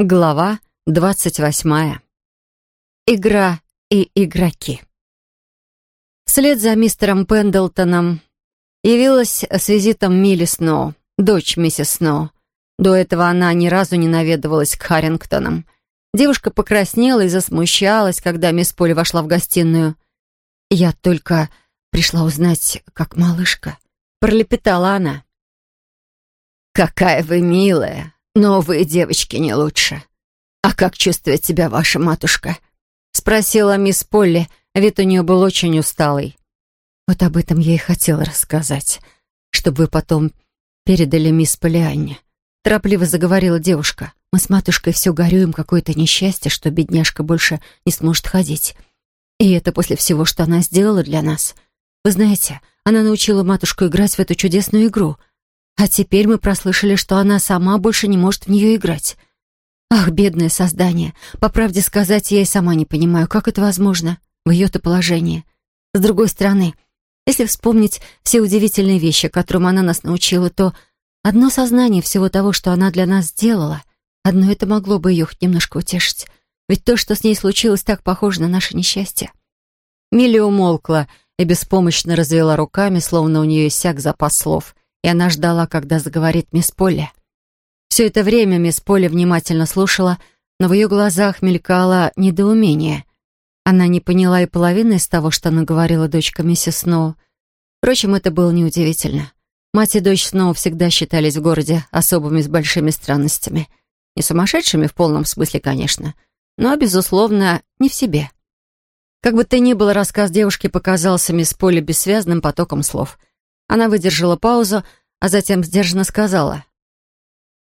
Глава двадцать восьмая. Игра и игроки. Вслед за мистером Пендлтоном явилась с визитом Милли Сноу, дочь миссис Сноу. До этого она ни разу не наведывалась к Харрингтонам. Девушка покраснела и засмущалась, когда мисс Поли вошла в гостиную. «Я только пришла узнать, как малышка», — пролепетала она. «Какая вы милая!» Новые девочки не лучше. А как чувствует себя ваша матушка?» Спросила мисс Полли. Вид у нее был очень усталый. Вот об этом я и хотела рассказать, чтобы вы потом передали мисс Полианне. Торопливо заговорила девушка. Мы с матушкой все горюем, какое-то несчастье, что бедняжка больше не сможет ходить. И это после всего, что она сделала для нас. Вы знаете, она научила матушку играть в эту чудесную игру — а теперь мы прослышали, что она сама больше не может в нее играть. Ах, бедное создание. По правде сказать, я и сама не понимаю, как это возможно в ее-то положении. С другой стороны, если вспомнить все удивительные вещи, которым она нас научила, то одно сознание всего того, что она для нас сделала, одно это могло бы ее хоть немножко утешить. Ведь то, что с ней случилось, так похоже на наше несчастье. Милли умолкла и беспомощно развела руками, словно у нее иссяк запас слов и она ждала, когда заговорит мисс Полли. Все это время мисс Полли внимательно слушала, но в ее глазах мелькало недоумение. Она не поняла и половины из того, что она говорила дочка миссис Сноу. Впрочем, это было неудивительно. Мать и дочь Сноу всегда считались в городе особыми с большими странностями. Не сумасшедшими в полном смысле, конечно, но, безусловно, не в себе. Как бы то ни было, рассказ девушки показался мисс Полли бессвязным потоком слов — она выдержала паузу, а затем сдержанно сказала.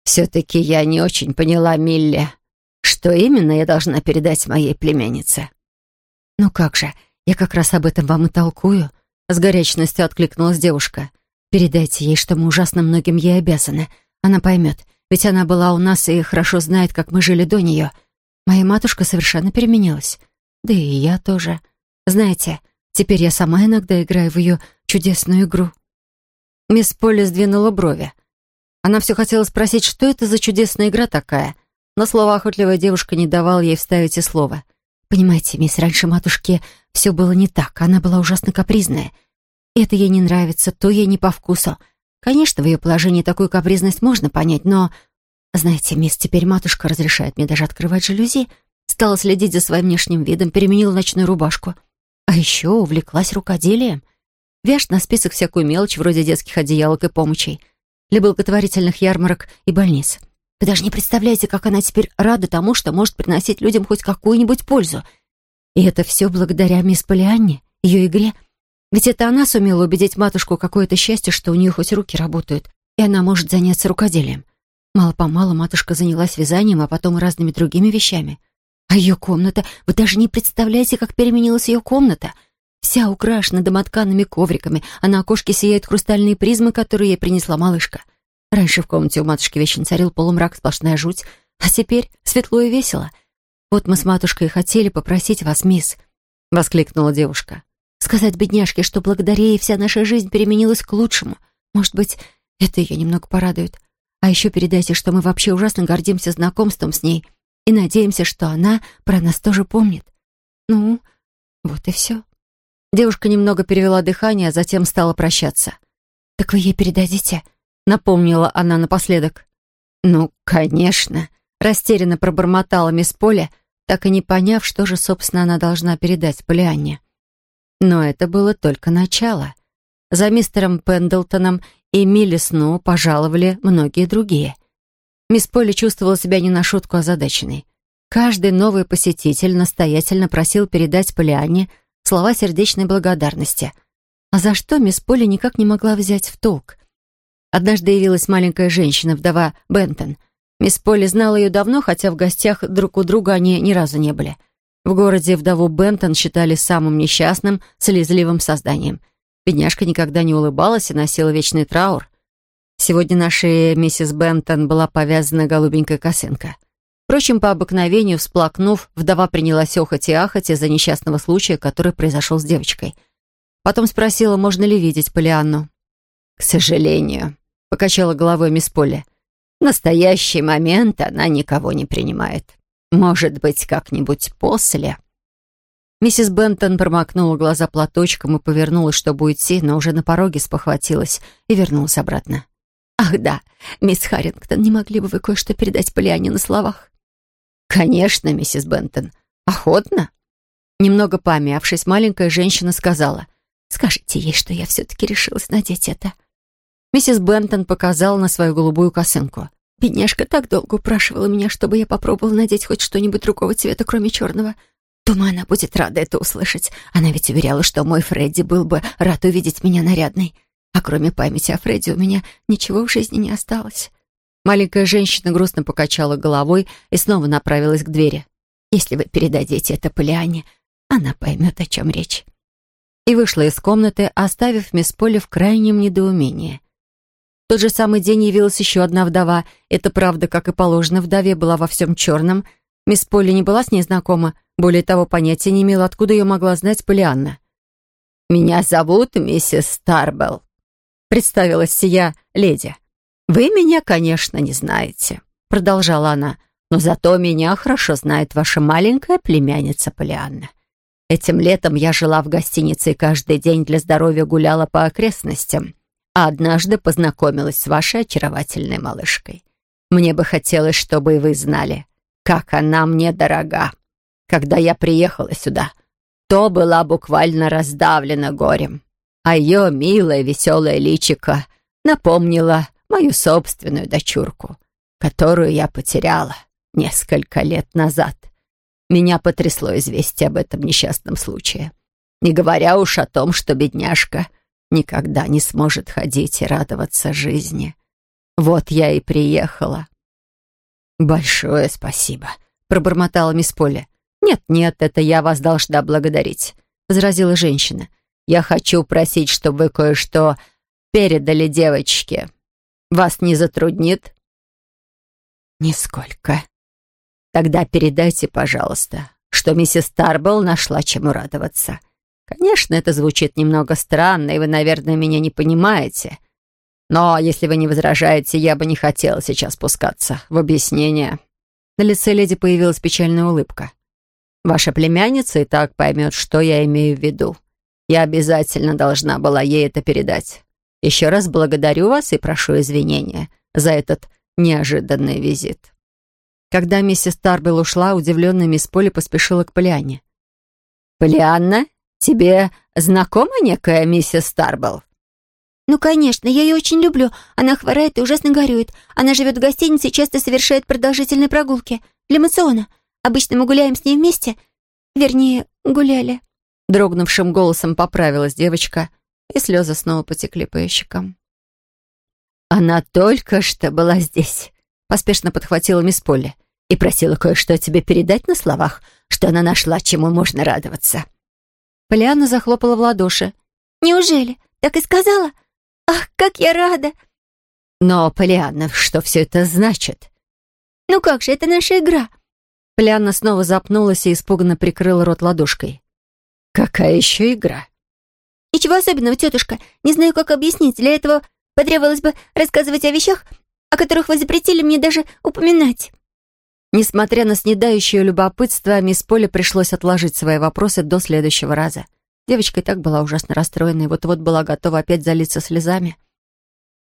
«Все-таки я не очень поняла, Милли, что именно я должна передать моей племяннице». «Ну как же, я как раз об этом вам и толкую», — с горячностью откликнулась девушка. «Передайте ей, что мы ужасно многим ей обязаны. Она поймет, ведь она была у нас и хорошо знает, как мы жили до нее. Моя матушка совершенно переменилась. Да и я тоже. Знаете, теперь я сама иногда играю в ее чудесную игру». Мисс Полли сдвинула брови. Она все хотела спросить, что это за чудесная игра такая, но слова охотливая девушка не давала ей вставить и слова. «Понимаете, мисс, раньше матушке все было не так, она была ужасно капризная. Это ей не нравится, то ей не по вкусу. Конечно, в ее положении такую капризность можно понять, но... Знаете, мисс, теперь матушка разрешает мне даже открывать жалюзи, стала следить за своим внешним видом, переменила ночную рубашку. А еще увлеклась рукоделием — Вяжет на список всякую мелочь, вроде детских одеялок и помощей, для благотворительных ярмарок и больниц. Вы даже не представляете, как она теперь рада тому, что может приносить людям хоть какую-нибудь пользу. И это все благодаря мисс Полианне, ее игре. Ведь это она сумела убедить матушку какое-то счастье, что у нее хоть руки работают, и она может заняться рукоделием. Мало-помалу матушка занялась вязанием, а потом разными другими вещами. А ее комната... Вы даже не представляете, как переменилась ее комната — Вся украшена домотканными ковриками, а на окошке сияют хрустальные призмы, которые ей принесла малышка. Раньше в комнате у матушки вечно царил полумрак, сплошная жуть, а теперь светло и весело. «Вот мы с матушкой хотели попросить вас, мисс», — воскликнула девушка. «Сказать бедняжке, что благодаря ей вся наша жизнь переменилась к лучшему. Может быть, это ее немного порадует. А еще передайте, что мы вообще ужасно гордимся знакомством с ней и надеемся, что она про нас тоже помнит. Ну, вот и все». Девушка немного перевела дыхание, а затем стала прощаться. «Так вы ей передадите?» — напомнила она напоследок. «Ну, конечно», — растерянно пробормотала мисс Поля, так и не поняв, что же, собственно, она должна передать Полианне. Но это было только начало. За мистером Пендлтоном и Милли Сноу пожаловали многие другие. Мисс Поля чувствовала себя не на шутку озадаченной. Каждый новый посетитель настоятельно просил передать Полианне — слова сердечной благодарности. А за что мисс Поли никак не могла взять в толк? Однажды явилась маленькая женщина, вдова Бентон. Мисс Поли знала ее давно, хотя в гостях друг у друга они ни разу не были. В городе вдову Бентон считали самым несчастным, слезливым созданием. Бедняжка никогда не улыбалась и носила вечный траур. Сегодня нашей миссис Бентон была повязана голубенькая косынка. Впрочем, по обыкновению, всплакнув, вдова принялась охать и ахать из-за несчастного случая, который произошел с девочкой. Потом спросила, можно ли видеть Полианну. «К сожалению», — покачала головой мисс Полли. настоящий момент она никого не принимает. Может быть, как-нибудь после». Миссис Бентон промокнула глаза платочком и повернулась, чтобы уйти, но уже на пороге спохватилась и вернулась обратно. «Ах да, мисс Харрингтон, не могли бы вы кое-что передать Полиане на словах?» «Конечно, миссис Бентон. Охотно?» Немного помявшись, маленькая женщина сказала. «Скажите ей, что я все-таки решилась надеть это». Миссис Бентон показала на свою голубую косынку. «Бедняжка так долго упрашивала меня, чтобы я попробовала надеть хоть что-нибудь другого цвета, кроме черного. Думаю, она будет рада это услышать. Она ведь уверяла, что мой Фредди был бы рад увидеть меня нарядной. А кроме памяти о Фредди у меня ничего в жизни не осталось». Маленькая женщина грустно покачала головой и снова направилась к двери. «Если вы передадите это Полиане, она поймет, о чем речь». И вышла из комнаты, оставив мисс Полли в крайнем недоумении. В тот же самый день явилась еще одна вдова. Это правда, как и положено, вдове была во всем черном. Мисс Полли не была с ней знакома, более того, понятия не имела, откуда ее могла знать Полианна. «Меня зовут миссис Старбелл», — представилась сия леди. «Вы меня, конечно, не знаете», — продолжала она, «но зато меня хорошо знает ваша маленькая племянница Полианна. Этим летом я жила в гостинице и каждый день для здоровья гуляла по окрестностям а однажды познакомилась с вашей очаровательной малышкой. Мне бы хотелось, чтобы и вы знали, как она мне дорога. Когда я приехала сюда, то была буквально раздавлена горем, а ее милое веселое личико напомнило мою собственную дочурку, которую я потеряла несколько лет назад. Меня потрясло известие об этом несчастном случае. Не говоря уж о том, что бедняжка — никогда не сможет ходить и радоваться жизни. Вот я и приехала». «Большое спасибо», — пробормотала мисс Полли. «Нет-нет, это я вас должна благодарить», — возразила женщина. «Я хочу просить, чтобы вы кое-что передали девочке. Вас не затруднит?» «Нисколько». «Тогда передайте, пожалуйста, что миссис Тарбелл нашла чему радоваться. Конечно, это звучит немного странно, и вы, наверное, меня не понимаете. Но если вы не возражаете, я бы не хотела сейчас спускаться в объяснение». На лице леди появилась печальная улыбка. «Ваша племянница и так поймет, что я имею в виду. Я обязательно должна была ей это передать. Еще раз благодарю вас и прошу извинения за этот неожиданный визит». Когда миссис Тарбелл ушла, удивленная мисс Поли поспешила к Полианне. «Полианна, «Тебе знакома некая миссис Старбелл?» «Ну, конечно, я ее очень люблю. Она хворает и ужасно горюет. Она живет в гостинице и часто совершает продолжительные прогулки. Для мациона. Обычно мы гуляем с ней вместе. Вернее, гуляли». Дрогнувшим голосом поправилась девочка, и слезы снова потекли по ее щекам. «Она только что была здесь», — поспешно подхватила мисс Полли и просила кое-что тебе передать на словах, что она нашла, чему можно радоваться. Полианна захлопала в ладоши. «Неужели? Так и сказала? Ах, как я рада!» «Но, Полианна, что все это значит?» «Ну как же, это наша игра!» Полианна снова запнулась и испуганно прикрыла рот ладошкой. «Какая еще игра?» «Ничего особенного, тетушка. Не знаю, как объяснить. Для этого потребовалось бы рассказывать о вещах, о которых вы запретили мне даже упоминать». Несмотря на снедающее любопытство, мисс Поля пришлось отложить свои вопросы до следующего раза. Девочка и так была ужасно расстроена и вот-вот была готова опять залиться слезами.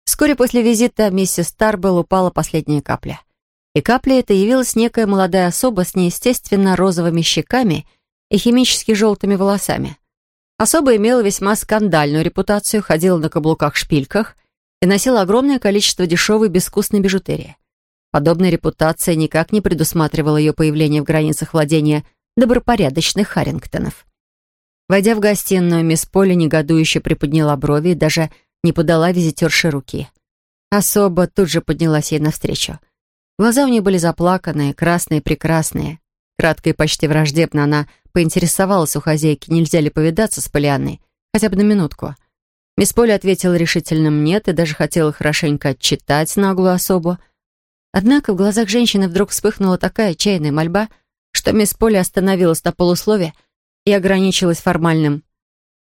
Вскоре после визита миссис Тарбелл упала последняя капля. И капля эта явилась некая молодая особа с неестественно розовыми щеками и химически желтыми волосами. Особа имела весьма скандальную репутацию, ходила на каблуках-шпильках и носила огромное количество дешевой безвкусной бижутерии. Подобная репутация никак не предусматривала ее появление в границах владения добропорядочных Харрингтонов. Войдя в гостиную, мисс Поли негодующе приподняла брови и даже не подала визитерше руки. Особо тут же поднялась ей навстречу. Глаза у нее были заплаканные, красные, прекрасные. Кратко и почти враждебно она поинтересовалась у хозяйки, нельзя ли повидаться с Полианной, хотя бы на минутку. Мисс Поли ответила решительным «нет» и даже хотела хорошенько отчитать наглую особу, Однако в глазах женщины вдруг вспыхнула такая отчаянная мольба, что мисс Поли остановилась на полуслове и ограничилась формальным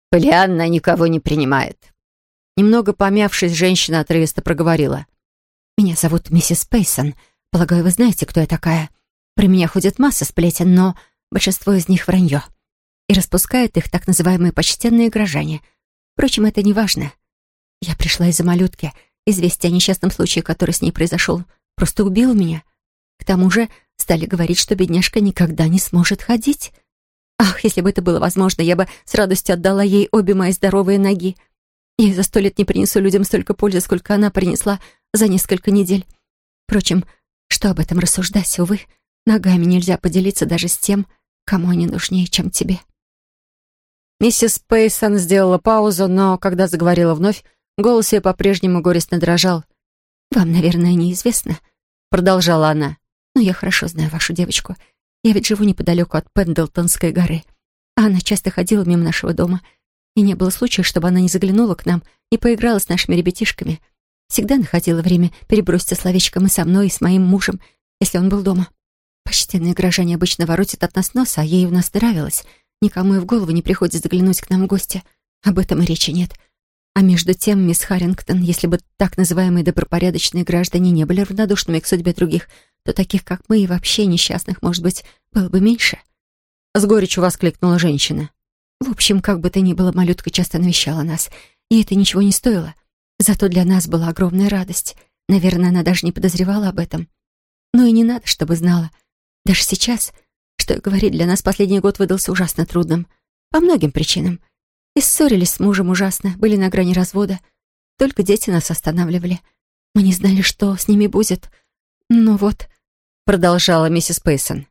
«Полианна никого не принимает». Немного помявшись, женщина отрывисто проговорила. Меня зовут миссис Пейсон. Полагаю, вы знаете, кто я такая. Про меня ходит масса сплетен, но большинство из них вранье. И распускают их так называемые почтенные горожане. Впрочем, это не важно. Я пришла из-за малютки. Известие о несчастном случае, который с ней произошел, просто убило меня. К тому же стали говорить, что бедняжка никогда не сможет ходить. Ах, если бы это было возможно, я бы с радостью отдала ей обе мои здоровые ноги. Я за сто лет не принесу людям столько пользы, сколько она принесла за несколько недель. Впрочем, что об этом рассуждать, увы, ногами нельзя поделиться даже с тем, кому они нужнее, чем тебе. Миссис Пейсон сделала паузу, но, когда заговорила вновь, голос ее по-прежнему горестно дрожал. «Вам, наверное, неизвестно», — продолжала она, «но я хорошо знаю вашу девочку. Я ведь живу неподалеку от Пендлтонской горы, а она часто ходила мимо нашего дома, и не было случая, чтобы она не заглянула к нам и поиграла с нашими ребятишками. Всегда находила время переброситься словечком и со мной, и с моим мужем, если он был дома. Почтенные горожане обычно воротят от нас нос, а ей у нас нравилось. Никому и в голову не приходит заглянуть к нам в гости. Об этом и речи нет. А между тем, мисс Харрингтон, если бы так называемые добропорядочные граждане не были равнодушными к судьбе других, то таких, как мы, и вообще несчастных, может быть, было бы меньше. С горечью воскликнула женщина. В общем, как бы то ни было, малютка часто навещала нас, и это ничего не стоило. Зато для нас была огромная радость. Наверное, она даже не подозревала об этом. Но и не надо, чтобы знала. Даже сейчас, что говорить, для нас последний год выдался ужасно трудным. По многим причинам — и ссорились с мужем ужасно, были на грани развода. Только дети нас останавливали. Мы не знали, что с ними будет. Ну вот, продолжала миссис Пейсон.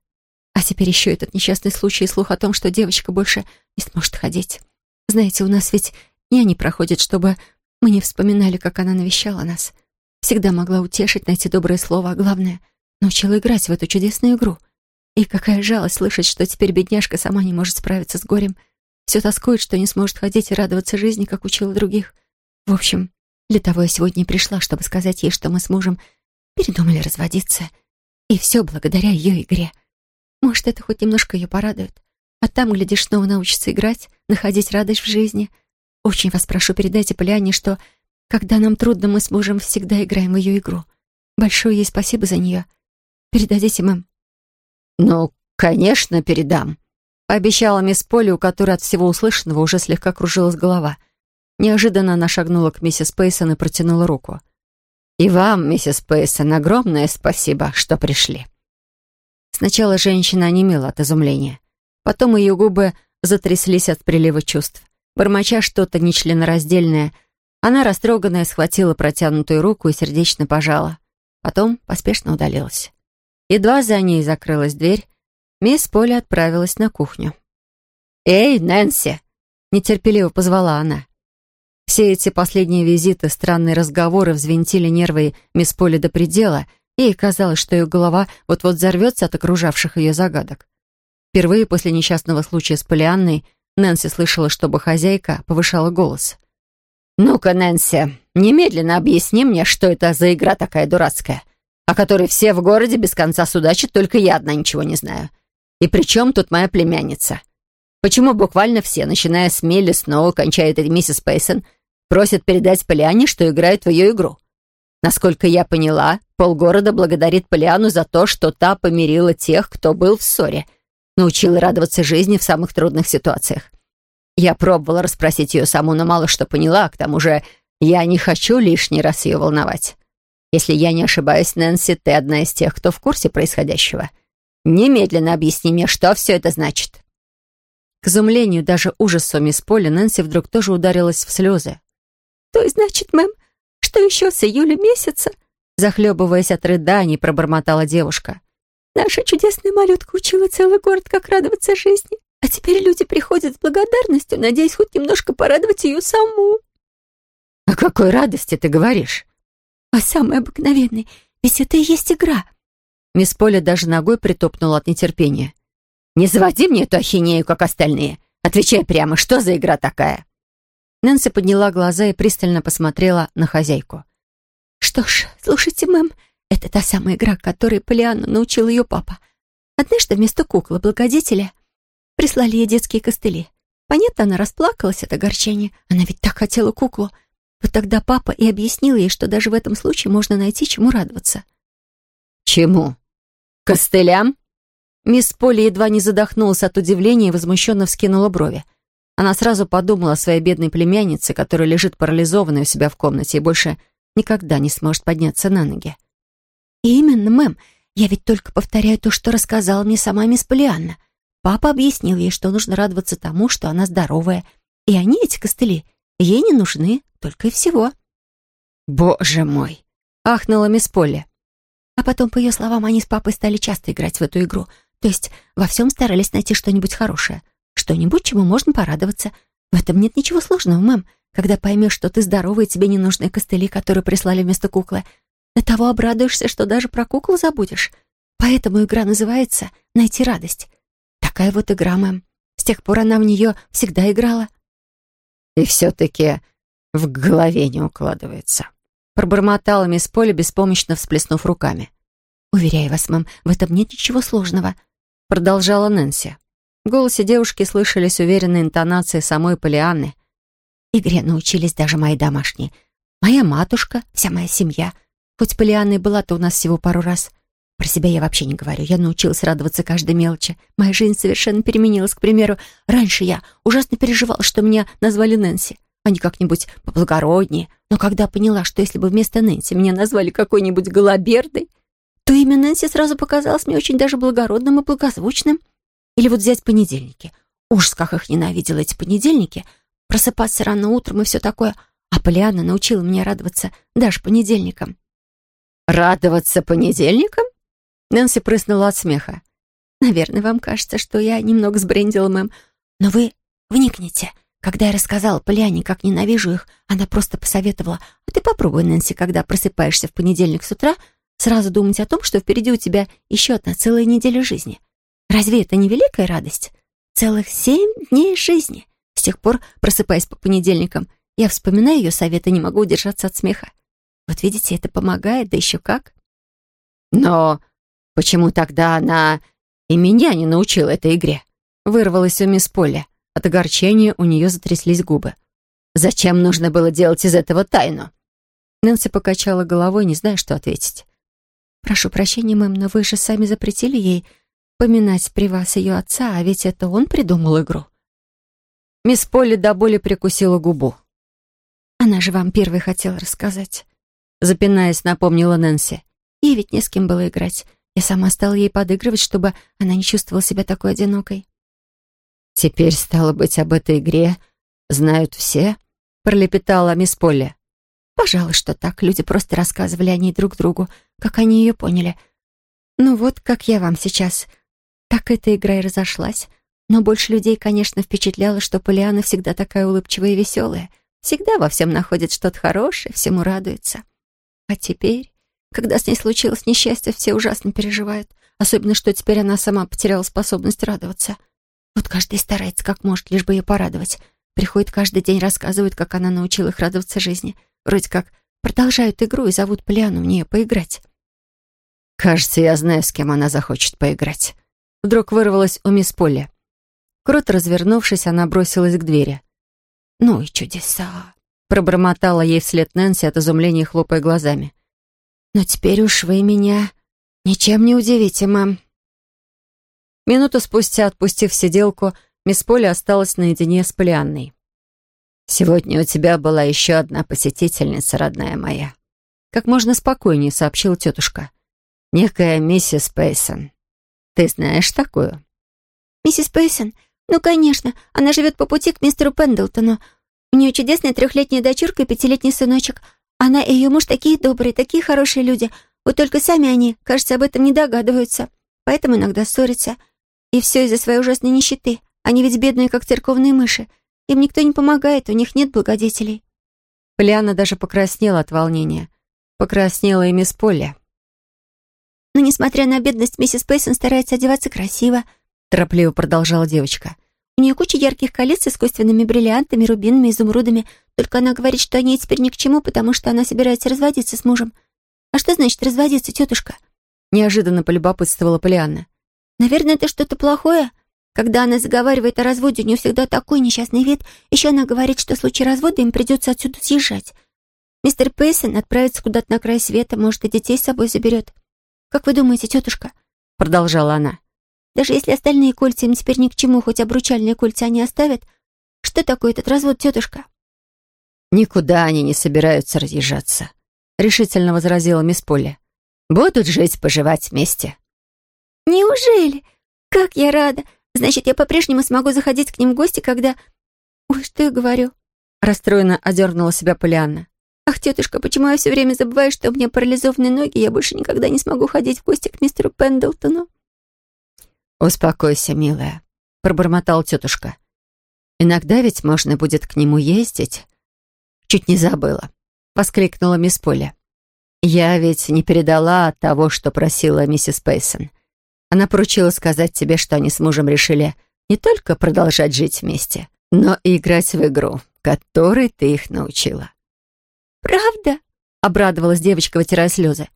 А теперь еще этот несчастный случай и слух о том, что девочка больше не сможет ходить. Знаете, у нас ведь няни проходит, чтобы мы не вспоминали, как она навещала нас. Всегда могла утешить, найти доброе слово, а главное, научила играть в эту чудесную игру. И какая жалость слышать, что теперь бедняжка сама не может справиться с горем — все тоскует, что не сможет ходить и радоваться жизни, как учила других. В общем, для того я сегодня и пришла, чтобы сказать ей, что мы с мужем передумали разводиться. И все благодаря ее игре. Может, это хоть немножко ее порадует. А там, глядишь, снова научится играть, находить радость в жизни. Очень вас прошу, передайте Полиане, что, когда нам трудно, мы с мужем всегда играем в ее игру. Большое ей спасибо за нее. Передадите, мэм. «Ну, конечно, передам», Пообещала мисс Полли, у которой от всего услышанного уже слегка кружилась голова. Неожиданно она шагнула к миссис Пейсон и протянула руку. «И вам, миссис Пейсон, огромное спасибо, что пришли». Сначала женщина онемела от изумления. Потом ее губы затряслись от прилива чувств. Бормоча что-то нечленораздельное, она, растроганная, схватила протянутую руку и сердечно пожала. Потом поспешно удалилась. Едва за ней закрылась дверь, Мисс Поля отправилась на кухню. «Эй, Нэнси!» — нетерпеливо позвала она. Все эти последние визиты, странные разговоры взвинтили нервы мисс Поли до предела, и ей казалось, что ее голова вот-вот взорвется от окружавших ее загадок. Впервые после несчастного случая с Полианной Нэнси слышала, чтобы хозяйка повышала голос. «Ну-ка, Нэнси, немедленно объясни мне, что это за игра такая дурацкая, о которой все в городе без конца судачат, только я одна ничего не знаю. И при чем тут моя племянница? Почему буквально все, начиная с Милли Сноу, кончая этой миссис Пейсон, просят передать Полиане, что играет в ее игру? Насколько я поняла, полгорода благодарит Полиану за то, что та помирила тех, кто был в ссоре, научила радоваться жизни в самых трудных ситуациях. Я пробовала расспросить ее саму, но мало что поняла, к тому же я не хочу лишний раз ее волновать. Если я не ошибаюсь, Нэнси, ты одна из тех, кто в курсе происходящего — Немедленно объясни мне, что все это значит». К изумлению, даже ужасу мисс Поли, Нэнси вдруг тоже ударилась в слезы. «То есть, значит, мэм, что еще с июля месяца?» Захлебываясь от рыданий, пробормотала девушка. «Наша чудесная малютка учила целый город, как радоваться жизни. А теперь люди приходят с благодарностью, надеясь хоть немножко порадовать ее саму». «О какой радости ты говоришь?» «О самой обыкновенной. Ведь это и есть игра. Мисс Поля даже ногой притопнула от нетерпения. «Не заводи мне эту ахинею, как остальные. Отвечай прямо, что за игра такая?» Нэнси подняла глаза и пристально посмотрела на хозяйку. «Что ж, слушайте, мэм, это та самая игра, которой Полиану научил ее папа. Однажды вместо куклы благодетеля прислали ей детские костыли. Понятно, она расплакалась от огорчения. Она ведь так хотела куклу. Вот тогда папа и объяснил ей, что даже в этом случае можно найти чему радоваться. «Чему? Костылям?» Мисс Полли едва не задохнулась от удивления и возмущенно вскинула брови. Она сразу подумала о своей бедной племяннице, которая лежит парализованной у себя в комнате и больше никогда не сможет подняться на ноги. «Именно, мэм. Я ведь только повторяю то, что рассказала мне сама мисс Полианна. Папа объяснил ей, что нужно радоваться тому, что она здоровая. И они, эти костыли, ей не нужны, только и всего». «Боже мой!» — ахнула мисс Полли. А потом, по ее словам, они с папой стали часто играть в эту игру. То есть во всем старались найти что-нибудь хорошее. Что-нибудь, чему можно порадоваться. В этом нет ничего сложного, мэм. Когда поймешь, что ты здоровая, тебе не нужны костыли, которые прислали вместо куклы. До того обрадуешься, что даже про куклу забудешь. Поэтому игра называется «Найти радость». Такая вот игра, мэм. С тех пор она в нее всегда играла. И все-таки в голове не укладывается. Пробормотала мисс Поля, беспомощно всплеснув руками. «Уверяю вас, мэм, в этом нет ничего сложного», — продолжала Нэнси. В голосе девушки слышались уверенные интонации самой Полианны. «Игре научились даже мои домашние. Моя матушка, вся моя семья. Хоть Полианна и была-то у нас всего пару раз. Про себя я вообще не говорю. Я научилась радоваться каждой мелочи. Моя жизнь совершенно переменилась. К примеру, раньше я ужасно переживала, что меня назвали Нэнси, а не как-нибудь поблагороднее. Но когда поняла, что если бы вместо Нэнси меня назвали какой-нибудь голобердой, то имя Нэнси сразу показалось мне очень даже благородным и благозвучным. Или вот взять понедельники. Ужас, как их ненавидела эти понедельники. Просыпаться рано утром и все такое. А Полианна научила меня радоваться даже понедельникам. «Радоваться понедельникам?» Нэнси прыснула от смеха. «Наверное, вам кажется, что я немного сбрендила, мэм. Но вы вникните. Когда я рассказала Полиане, как ненавижу их, она просто посоветовала, а ты попробуй, Нэнси, когда просыпаешься в понедельник с утра, сразу думать о том, что впереди у тебя еще одна целая неделя жизни. Разве это не великая радость? Целых семь дней жизни. С тех пор, просыпаясь по понедельникам, я вспоминаю ее советы и не могу удержаться от смеха. Вот видите, это помогает, да еще как. Но почему тогда она и меня не научила этой игре? Вырвалась у мисс Полли. От огорчения у нее затряслись губы. Зачем нужно было делать из этого тайну? Нэнси покачала головой, не зная, что ответить. «Прошу прощения, мэм, но вы же сами запретили ей поминать при вас ее отца, а ведь это он придумал игру». Мисс Полли до боли прикусила губу. «Она же вам первой хотела рассказать», — запинаясь, напомнила Нэнси. «Ей ведь не с кем было играть. Я сама стала ей подыгрывать, чтобы она не чувствовала себя такой одинокой». «Теперь, стало быть, об этой игре знают все?» — пролепетала мисс Полли. «Пожалуй, что так. Люди просто рассказывали о ней друг другу, как они ее поняли. Ну вот, как я вам сейчас. Так эта игра и разошлась. Но больше людей, конечно, впечатляло, что Полиана всегда такая улыбчивая и веселая. Всегда во всем находит что-то хорошее, всему радуется. А теперь, когда с ней случилось несчастье, все ужасно переживают. Особенно, что теперь она сама потеряла способность радоваться. Вот каждый старается как может, лишь бы ее порадовать. Приходит каждый день, рассказывает, как она научила их радоваться жизни. Вроде как продолжают игру и зовут Полиану в нее поиграть. «Кажется, я знаю, с кем она захочет поиграть». Вдруг вырвалась у мисс Полли. Круто развернувшись, она бросилась к двери. «Ну и чудеса!» Пробормотала ей вслед Нэнси от изумления, хлопая глазами. «Но теперь уж вы меня ничем не удивите, мам». Минуту спустя, отпустив сиделку, мисс Полли осталась наедине с Полианной. «Сегодня у тебя была еще одна посетительница, родная моя», как можно спокойнее сообщила тетушка. «Некая миссис Пейсон. Ты знаешь такую?» «Миссис Пейсон? Ну, конечно. Она живет по пути к мистеру Пендлтону. У нее чудесная трехлетняя дочурка и пятилетний сыночек. Она и ее муж такие добрые, такие хорошие люди. Вот только сами они, кажется, об этом не догадываются. Поэтому иногда ссорятся. И все из-за своей ужасной нищеты. Они ведь бедные, как церковные мыши. Им никто не помогает, у них нет благодетелей». Полиана даже покраснела от волнения. Покраснела и мисс Полли. «Но, несмотря на бедность, миссис Пейсон старается одеваться красиво», торопливо продолжала девочка. «У нее куча ярких колец с искусственными бриллиантами, рубинами, изумрудами. Только она говорит, что они теперь ни к чему, потому что она собирается разводиться с мужем. А что значит разводиться, тетушка?» Неожиданно полюбопытствовала Полианна. «Наверное, это что-то плохое?» Когда она заговаривает о разводе, у нее всегда такой несчастный вид. Еще она говорит, что в случае развода им придется отсюда съезжать. Мистер Пейсон отправится куда-то на край света, может, и детей с собой заберет. Как вы думаете, тетушка?» Продолжала она. «Даже если остальные кольца им теперь ни к чему, хоть обручальные кольца они оставят, что такое этот развод, тетушка?» «Никуда они не собираются разъезжаться», — решительно возразила мисс Полли. «Будут жить-поживать вместе». «Неужели? Как я рада! Значит, я по-прежнему смогу заходить к ним в гости, когда... Ой, что я говорю?» Расстроенно одернула себя Полианна. «Ах, тетушка, почему я все время забываю, что у меня парализованные ноги, я больше никогда не смогу ходить в гости к мистеру Пендлтону?» «Успокойся, милая», — пробормотала тетушка. «Иногда ведь можно будет к нему ездить». «Чуть не забыла», — воскликнула мисс Поля. «Я ведь не передала того, что просила миссис Пейсон. Она поручила сказать тебе, что они с мужем решили не только продолжать жить вместе, но и играть в игру, которой ты их научила». «Правда?» — обрадовалась девочка, вытирая слезы.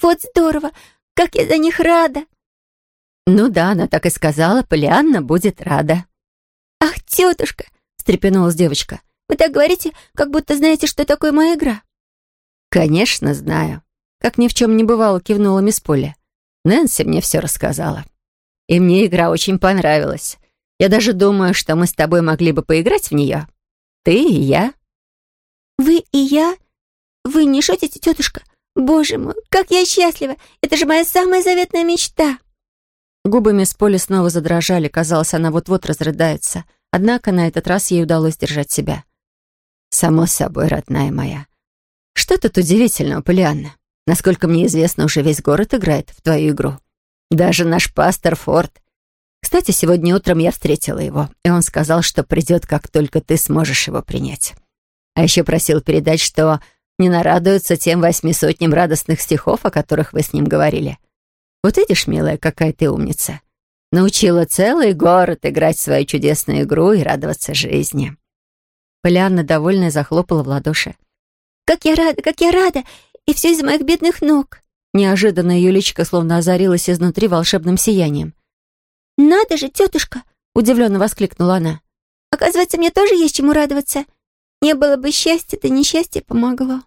«Вот здорово! Как я за них рада!» «Ну да, она так и сказала, Полианна будет рада». «Ах, тетушка!» — встрепенулась девочка. «Вы так говорите, как будто знаете, что такое моя игра». «Конечно, знаю». Как ни в чем не бывало, кивнула мисс Поля. Нэнси мне все рассказала. И мне игра очень понравилась. Я даже думаю, что мы с тобой могли бы поиграть в нее. Ты и я. Вы и я? Вы не шутите, тетушка? Боже мой, как я счастлива! Это же моя самая заветная мечта!» Губы мисс Поли снова задрожали. Казалось, она вот-вот разрыдается. Однако на этот раз ей удалось держать себя. «Само собой, родная моя. Что тут удивительного, Полианна? Насколько мне известно, уже весь город играет в твою игру. Даже наш пастор Форд. Кстати, сегодня утром я встретила его, и он сказал, что придет, как только ты сможешь его принять. А еще просил передать, что не нарадуется тем восьми сотням радостных стихов, о которых вы с ним говорили. Вот видишь, милая, какая ты умница. Научила целый город играть в свою чудесную игру и радоваться жизни. Полианна, довольная, захлопала в ладоши. «Как я рада, как я рада! И все из-за моих бедных ног!» Неожиданно ее личико словно озарилось изнутри волшебным сиянием. «Надо же, тетушка!» — удивленно воскликнула она. «Оказывается, мне тоже есть чему радоваться. Не было бы счастья, да несчастье помогло».